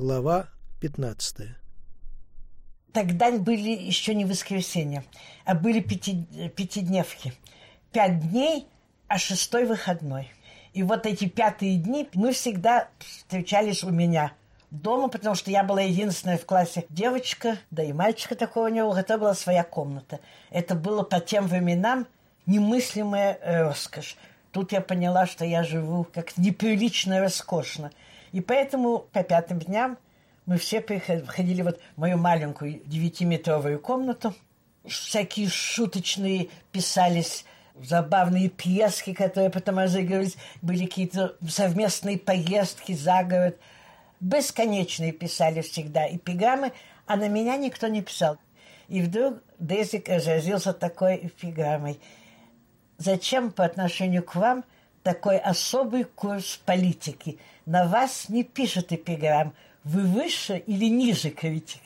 Глава 15. Тогда были еще не воскресенья, а были пяти, пятидневки. Пять дней, а шестой выходной. И вот эти пятые дни мы всегда встречались у меня дома, потому что я была единственная в классе девочка, да и мальчика такого не было, это была своя комната. Это было по тем временам немыслимая роскошь. Тут я поняла, что я живу как неприлично роскошно. И поэтому по пятым дням мы все приходили вот в мою маленькую девятиметровую комнату. Всякие шуточные писались забавные пьески, которые потом разыгрывались, были какие-то совместные поездки за город. Бесконечные писали всегда эпиграммы, а на меня никто не писал. И вдруг Дезик разразился такой эпиграммой. «Зачем по отношению к вам такой особый курс политики? На вас не пишут эпиграмм, вы выше или ниже критики?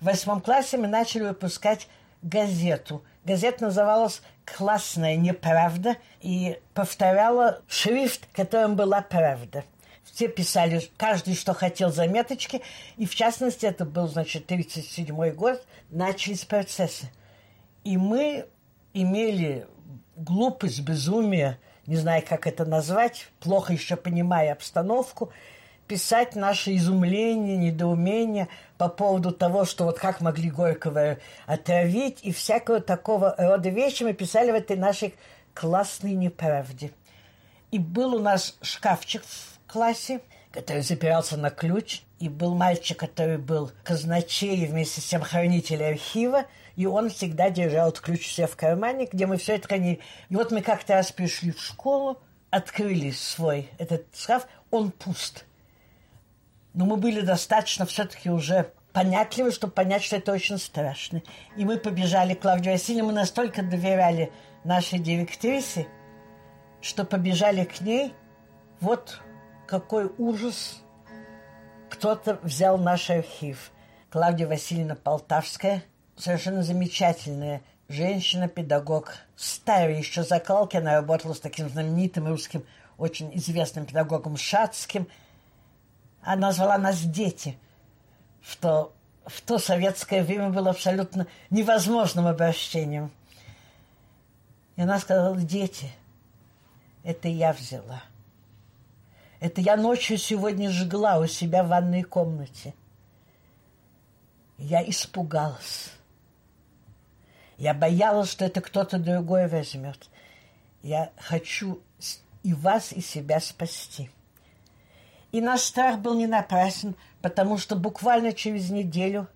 В восьмом классе мы начали выпускать газету. Газета называлась «Классная неправда» и повторяла шрифт, которым была правда. Все писали, каждый, что хотел, заметочки. И, в частности, это был, значит, 37-й год, начались процессы. И мы имели глупость, безумие, не знаю, как это назвать, плохо еще понимая обстановку – писать наше изумление, недоумение по поводу того, что вот как могли Горького отравить, и всякого такого рода вещи мы писали в этой нашей классной неправде. И был у нас шкафчик в классе, который запирался на ключ, и был мальчик, который был казначей вместе с тем хранитель архива, и он всегда держал этот ключ все в кармане, где мы все это хранили. И вот мы как-то раз пришли в школу, открыли свой этот шкаф, он пуст – но мы были достаточно все-таки уже понятливы, чтобы понять, что это очень страшно. И мы побежали к Клавдии Васильевне, мы настолько доверяли нашей директрисе, что побежали к ней. Вот какой ужас. Кто-то взял наш архив. Клавдия Васильевна Полтавская, совершенно замечательная женщина, педагог. Старая еще закалки, она работала с таким знаменитым русским, очень известным педагогом Шацким – она назвала нас дети, что в то советское время было абсолютно невозможным обращением. И она сказала, дети, это я взяла. Это я ночью сегодня жгла у себя в ванной комнате. Я испугалась. Я боялась, что это кто-то другой возьмет. Я хочу и вас, и себя спасти. И наш страх был не напрасен, потому что буквально через неделю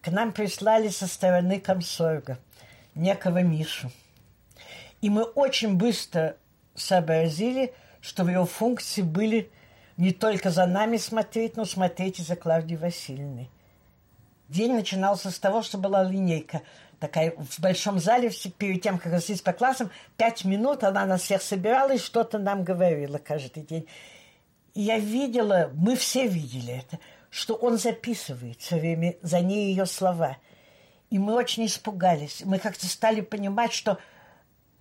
к нам прислали со стороны комсорга некого Мишу. И мы очень быстро сообразили, что в его функции были не только за нами смотреть, но смотреть и за Клавдией Васильевной. День начинался с того, что была линейка такая в большом зале, перед тем, как разойтись по классам, пять минут она нас всех собирала и что-то нам говорила каждый день. И я видела, мы все видели это, что он записывает все время за ней ее слова. И мы очень испугались. Мы как-то стали понимать, что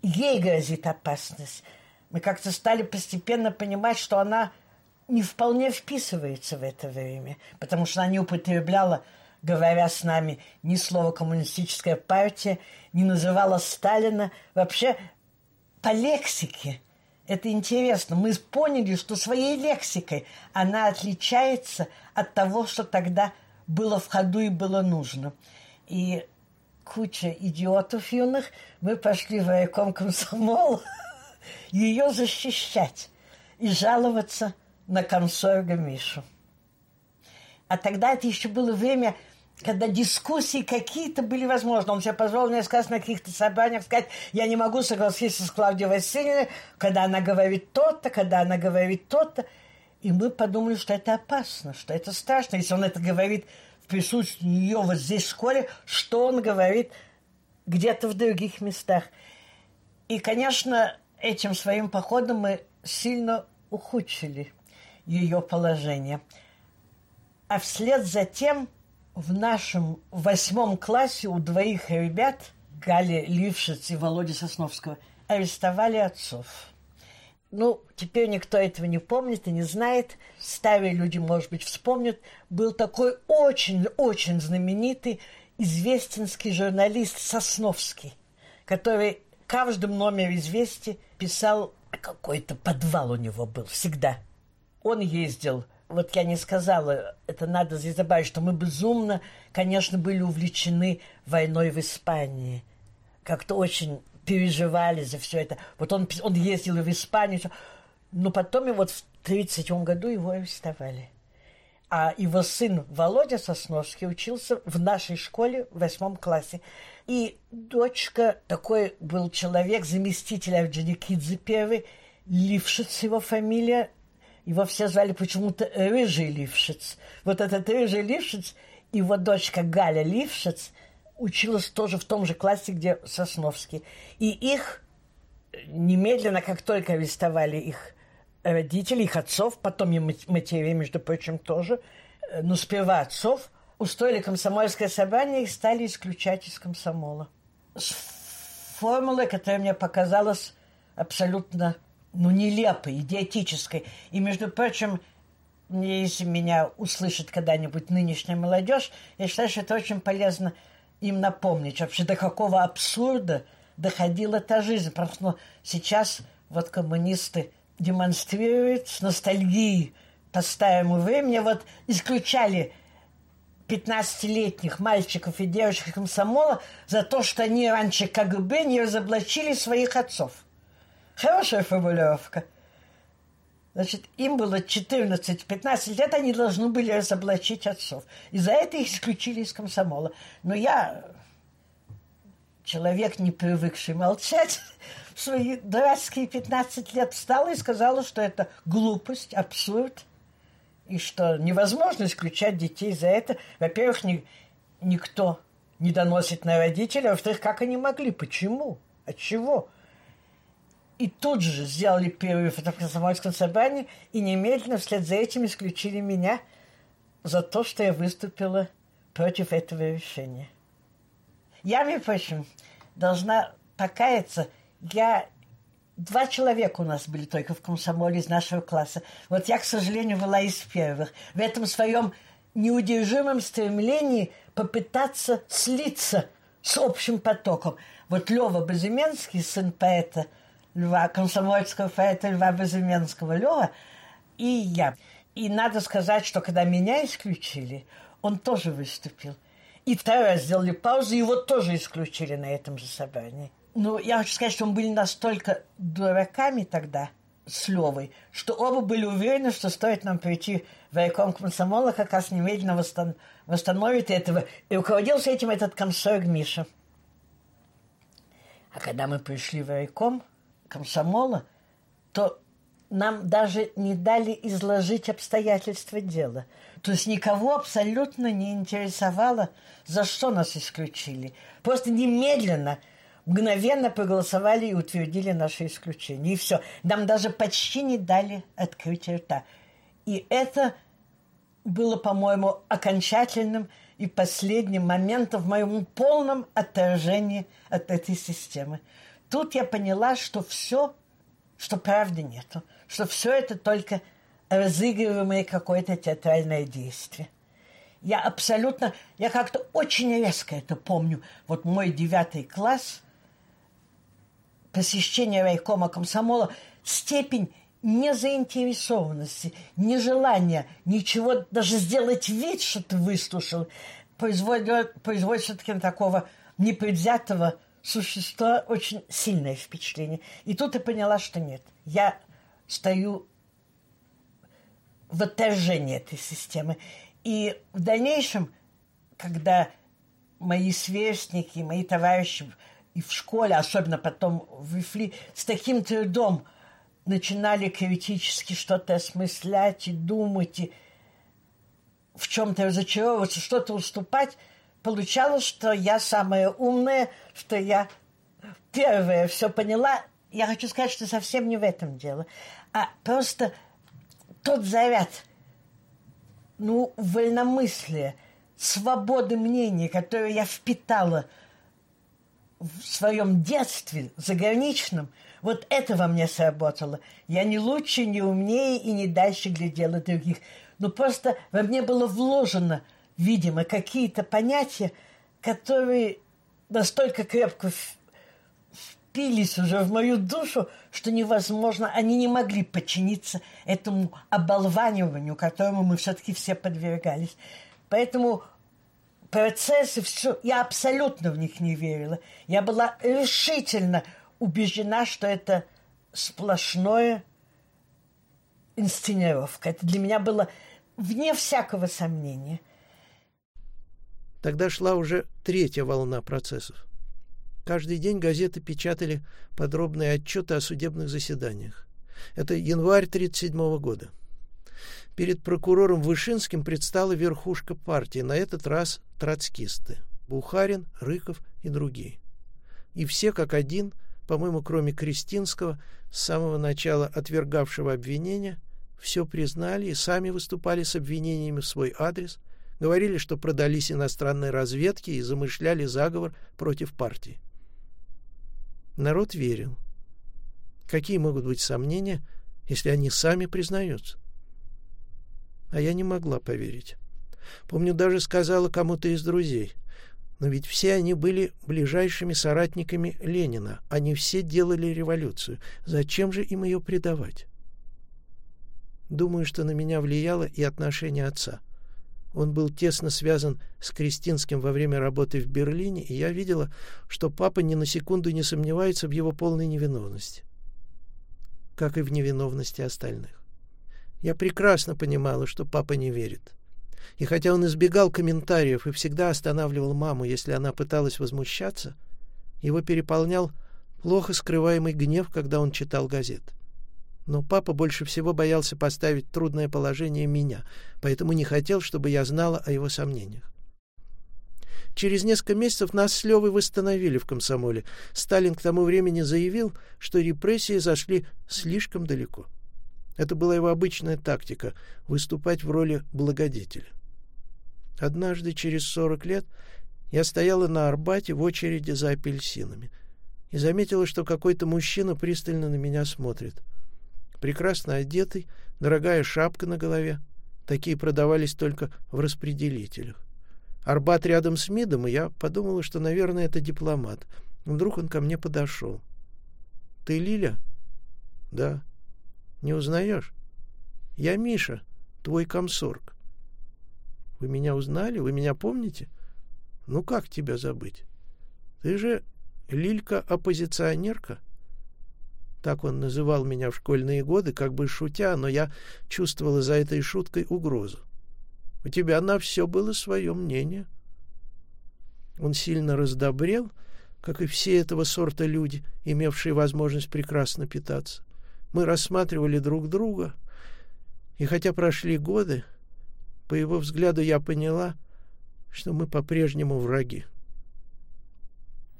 ей грозит опасность. Мы как-то стали постепенно понимать, что она не вполне вписывается в это время, потому что она не употребляла, говоря с нами, ни слова «коммунистическая партия», не называла Сталина. Вообще, по лексике – это интересно. Мы поняли, что своей лексикой она отличается от того, что тогда было в ходу и было нужно. И куча идиотов юных, мы пошли в райком комсомол ее защищать и жаловаться на комсорга Мишу. А тогда это еще было время когда дискуссии какие-то были возможны. Он себе позволил несколько раз на каких-то собраниях сказать, я не могу согласиться с Клавдией Васильевной, когда она говорит то-то, когда она говорит то-то. И мы подумали, что это опасно, что это страшно. Если он это говорит в присутствии ее вот здесь в школе, что он говорит где-то в других местах. И, конечно, этим своим походом мы сильно ухудшили ее положение. А вслед за тем – в нашем восьмом классе у двоих ребят, Гали Лившиц и Володи Сосновского, арестовали отцов. ну, теперь никто этого не помнит и не знает. Старые люди, может быть, вспомнят. Был такой очень-очень знаменитый известинский журналист Сосновский, который каждом номере «Известий» писал какой-то подвал у него был всегда. Он ездил вот я не сказала, это надо здесь добавить, что мы безумно, конечно, были увлечены войной в Испании. Как-то очень переживали за все это. Вот он, он ездил в Испанию, но потом и вот в 1937 году его арестовали. А его сын Володя Сосновский учился в нашей школе в восьмом классе. И дочка, такой был человек, заместитель Орджоникидзе первый, Лившиц его фамилия, его все звали почему-то Рыжий Лившиц. Вот этот Рыжий Лившиц, его дочка Галя Лившиц – училась тоже в том же классе, где Сосновский. И их немедленно, как только арестовали их родителей, их отцов, потом и матерей, между прочим, тоже, э, но сперва отцов, устроили комсомольское собрание и стали исключать из комсомола. С формулой, которая мне показалась абсолютно ну, нелепой, идиотической. И, между прочим, если меня услышит когда-нибудь нынешняя молодежь, я считаю, что это очень полезно – им напомнить вообще, до какого абсурда доходила та жизнь. Потому что сейчас вот коммунисты демонстрируют с ностальгией по старому времени. Вот исключали 15-летних мальчиков и девочек комсомола за то, что они раньше КГБ не разоблачили своих отцов. Хорошая формулировка. Значит, им было 14-15 лет, они должны были разоблачить отцов. И за это их исключили из комсомола. Но я, человек, не привыкший молчать, в свои дурацкие 15 лет встала и сказала, что это глупость, абсурд, и что невозможно исключать детей за это. Во-первых, ни, никто не доносит на родителей, во-вторых, как они могли, почему, от чего – и тут же сделали первую в комсомольском собрании, и немедленно вслед за этим исключили меня за то, что я выступила против этого решения. Я, между прочим, должна покаяться. Я Два человека у нас были только в комсомоле из нашего класса. Вот я, к сожалению, была из первых. В этом своем неудержимом стремлении попытаться слиться с общим потоком. Вот Лева Безыменский, сын поэта – Льва, комсомольского поэта Льва Безыменского Лева и я. И надо сказать, что когда меня исключили, он тоже выступил. И второй раз сделали паузу, его тоже исключили на этом же собрании. Ну, я хочу сказать, что мы были настолько дураками тогда с Левой, что оба были уверены, что стоит нам прийти в райком комсомола, как раз немедленно восстан... восстановит этого. И руководился этим этот комсорг Миша. А когда мы пришли в райком, комсомола, то нам даже не дали изложить обстоятельства дела. То есть никого абсолютно не интересовало, за что нас исключили. Просто немедленно, мгновенно проголосовали и утвердили наше исключение. И все. Нам даже почти не дали открыть рта. И это было, по-моему, окончательным и последним моментом в моем полном отторжении от этой системы. Тут я поняла, что все, что правды нету, что все это только разыгрываемое какое-то театральное действие. Я абсолютно, я как-то очень резко это помню. Вот мой девятый класс, посещение райкома комсомола, степень незаинтересованности, нежелания ничего, даже сделать вид, что ты выслушал, производит, производит все-таки такого непредвзятого существа очень сильное впечатление. И тут я поняла, что нет. Я стою в отторжении этой системы. И в дальнейшем, когда мои сверстники, мои товарищи и в школе, особенно потом в ИФЛИ, с таким трудом начинали критически что-то осмыслять и думать, и в чем-то разочаровываться, что-то уступать – получалось, что я самая умная, что я первая все поняла. Я хочу сказать, что совсем не в этом дело, а просто тот заряд, ну, вольномыслия, свободы мнений, которую я впитала в своем детстве, заграничном, вот это во мне сработало. Я не лучше, не умнее и не дальше глядела других. Но просто во мне было вложено, видимо, какие-то понятия, которые настолько крепко впились уже в мою душу, что невозможно, они не могли подчиниться этому оболваниванию, которому мы все-таки все подвергались. Поэтому процессы, все, я абсолютно в них не верила. Я была решительно убеждена, что это сплошное инсценировка. Это для меня было вне всякого сомнения. Тогда шла уже третья волна процессов. Каждый день газеты печатали подробные отчеты о судебных заседаниях. Это январь 1937 года. Перед прокурором Вышинским предстала верхушка партии, на этот раз троцкисты – Бухарин, Рыков и другие. И все как один, по-моему, кроме Кристинского, с самого начала отвергавшего обвинения, все признали и сами выступали с обвинениями в свой адрес, говорили, что продались иностранной разведке и замышляли заговор против партии. Народ верил. Какие могут быть сомнения, если они сами признаются? А я не могла поверить. Помню, даже сказала кому-то из друзей. Но ведь все они были ближайшими соратниками Ленина. Они все делали революцию. Зачем же им ее предавать? Думаю, что на меня влияло и отношение отца. Он был тесно связан с Кристинским во время работы в Берлине, и я видела, что папа ни на секунду не сомневается в его полной невиновности, как и в невиновности остальных. Я прекрасно понимала, что папа не верит. И хотя он избегал комментариев и всегда останавливал маму, если она пыталась возмущаться, его переполнял плохо скрываемый гнев, когда он читал газеты. Но папа больше всего боялся поставить трудное положение меня, поэтому не хотел, чтобы я знала о его сомнениях. Через несколько месяцев нас с Левой восстановили в комсомоле. Сталин к тому времени заявил, что репрессии зашли слишком далеко. Это была его обычная тактика — выступать в роли благодетеля. Однажды, через сорок лет, я стояла на Арбате в очереди за апельсинами и заметила, что какой-то мужчина пристально на меня смотрит. Прекрасно одетый, дорогая шапка на голове. Такие продавались только в распределителях. Арбат рядом с МИДом, и я подумала, что, наверное, это дипломат. Вдруг он ко мне подошел. — Ты Лиля? — Да. Не узнаешь? Я Миша, твой комсорг. Вы меня узнали? Вы меня помните? Ну как тебя забыть? Ты же Лилька-оппозиционерка? Так он называл меня в школьные годы, как бы шутя, но я чувствовала за этой шуткой угрозу. У тебя на все было свое мнение. Он сильно раздобрел, как и все этого сорта люди, имевшие возможность прекрасно питаться. Мы рассматривали друг друга, и хотя прошли годы, по его взгляду я поняла, что мы по-прежнему враги.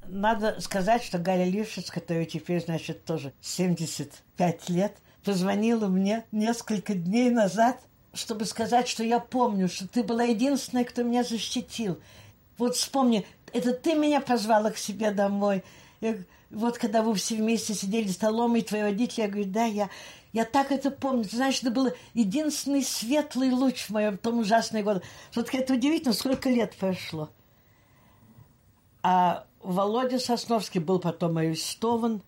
Надо сказать, что Галя Лившиц, которая теперь, значит, тоже 75 лет, позвонила мне несколько дней назад, чтобы сказать, что я помню, что ты была единственная, кто меня защитил. Вот вспомни, это ты меня позвала к себе домой. Я, вот когда вы все вместе сидели за столом, и твои родители, я говорю, да, я, я так это помню. Ты знаешь, это был единственный светлый луч в моем том ужасный год. Вот это удивительно, сколько лет прошло. А Володя Сосновский был потом арестован.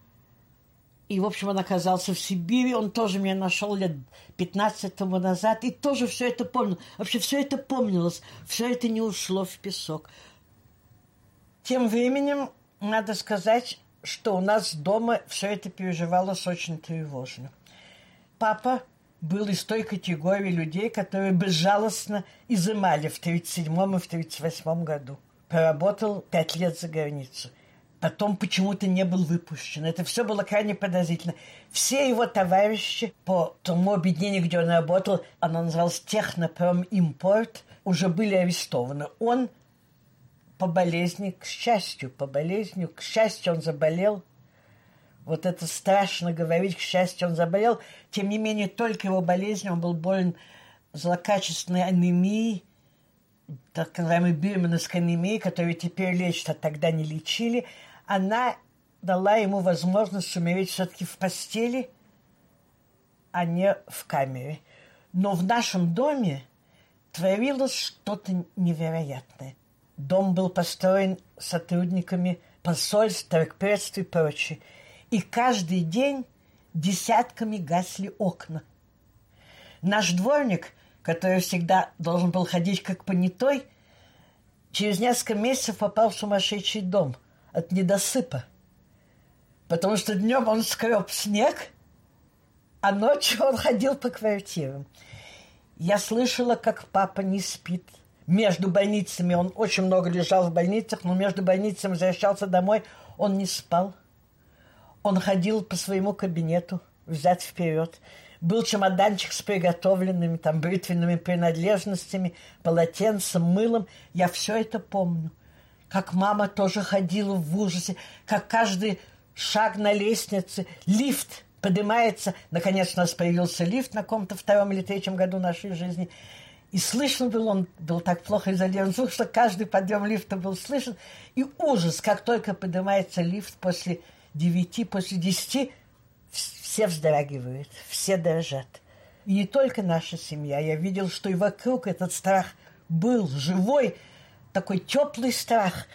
И, в общем, он оказался в Сибири. Он тоже меня нашел лет 15 тому назад. И тоже все это помнил. Вообще все это помнилось. Все это не ушло в песок. Тем временем, надо сказать, что у нас дома все это переживалось очень тревожно. Папа был из той категории людей, которые безжалостно изымали в 1937 и в 1938 году. Поработал пять лет за границу. Потом почему-то не был выпущен. Это все было крайне подозрительно. Все его товарищи по тому объединению, где он работал, оно называлось Технопром Импорт, уже были арестованы. Он по болезни, к счастью, по болезни, к счастью, он заболел. Вот это страшно говорить, к счастью, он заболел. Тем не менее, только его болезнь, он был болен злокачественной анемией, так называемой бирменовской анемией, которую теперь лечат, а тогда не лечили. она дала ему возможность умереть все-таки в постели, а не в камере. Но в нашем доме творилось что-то невероятное. Дом был построен сотрудниками посольств, торгпредств и прочее. И каждый день десятками гасли окна. Наш дворник, который всегда должен был ходить как понятой, через несколько месяцев попал в сумасшедший дом от недосыпа. Потому что днем он скреб снег, а ночью он ходил по квартирам. Я слышала, как папа не спит. Между больницами он очень много лежал в больницах, но между больницами возвращался домой, он не спал. Он ходил по своему кабинету, взять вперед. Был чемоданчик с приготовленными там бритвенными принадлежностями, полотенцем, мылом. Я все это помню. Как мама тоже ходила в ужасе, как каждый шаг на лестнице, лифт поднимается. Наконец у нас появился лифт на каком-то втором или третьем году нашей жизни. И слышно был он, был так плохо изолирован звук, что каждый подъем лифта был слышен. И ужас, как только поднимается лифт после девяти, после десяти, все вздрагивают, все дрожат. И не только наша семья. Я видел, что и вокруг этот страх был живой, такой теплый страх,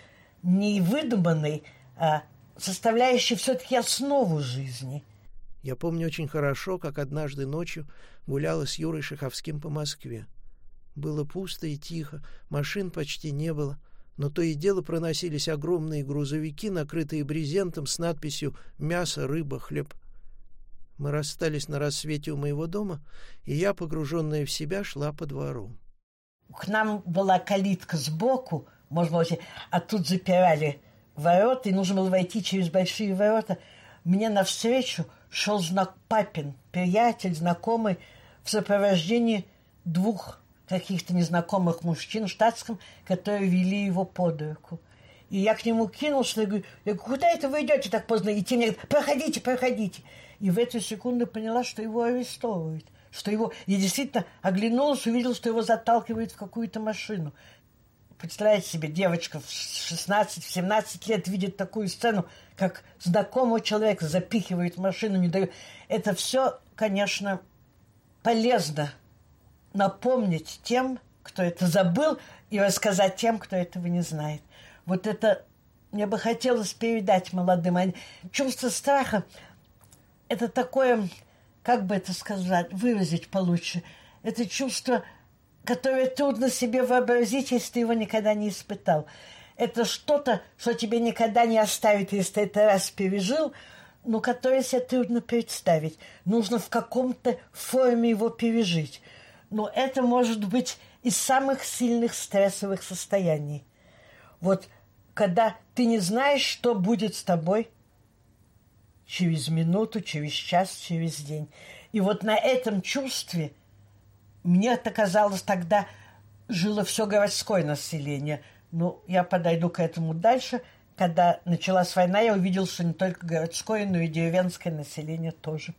не выдуманный, а составляющий все-таки основу жизни. Я помню очень хорошо, как однажды ночью гуляла с Юрой Шаховским по Москве. Было пусто и тихо, машин почти не было — но то и дело проносились огромные грузовики, накрытые брезентом с надписью «Мясо, рыба, хлеб». Мы расстались на рассвете у моего дома, и я, погруженная в себя, шла по двору. К нам была калитка сбоку, можно быть, а тут запирали ворота, и нужно было войти через большие ворота. Мне навстречу шел знак папин, приятель, знакомый, в сопровождении двух каких-то незнакомых мужчин в штатском, которые вели его под руку. И я к нему кинулся, я говорю, куда это вы идете так поздно идти? Мне говорят, проходите, проходите. И в эту секунду поняла, что его арестовывают. Что его... Я действительно оглянулась, увидела, что его заталкивают в какую-то машину. Представляете себе, девочка в 16-17 лет видит такую сцену, как знакомого человека запихивают в машину, не дают. Это все, конечно, полезно напомнить тем, кто это забыл, и рассказать тем, кто этого не знает. Вот это мне бы хотелось передать молодым. Чувство страха – это такое, как бы это сказать, выразить получше. Это чувство, которое трудно себе вообразить, если ты его никогда не испытал. Это что-то, что тебе никогда не оставит, если ты это раз пережил, но которое себе трудно представить. Нужно в каком-то форме его пережить – но это может быть из самых сильных стрессовых состояний. Вот когда ты не знаешь, что будет с тобой через минуту, через час, через день. И вот на этом чувстве мне это казалось тогда жило все городское население. Ну, я подойду к этому дальше. Когда началась война, я увидел, что не только городское, но и деревенское население тоже.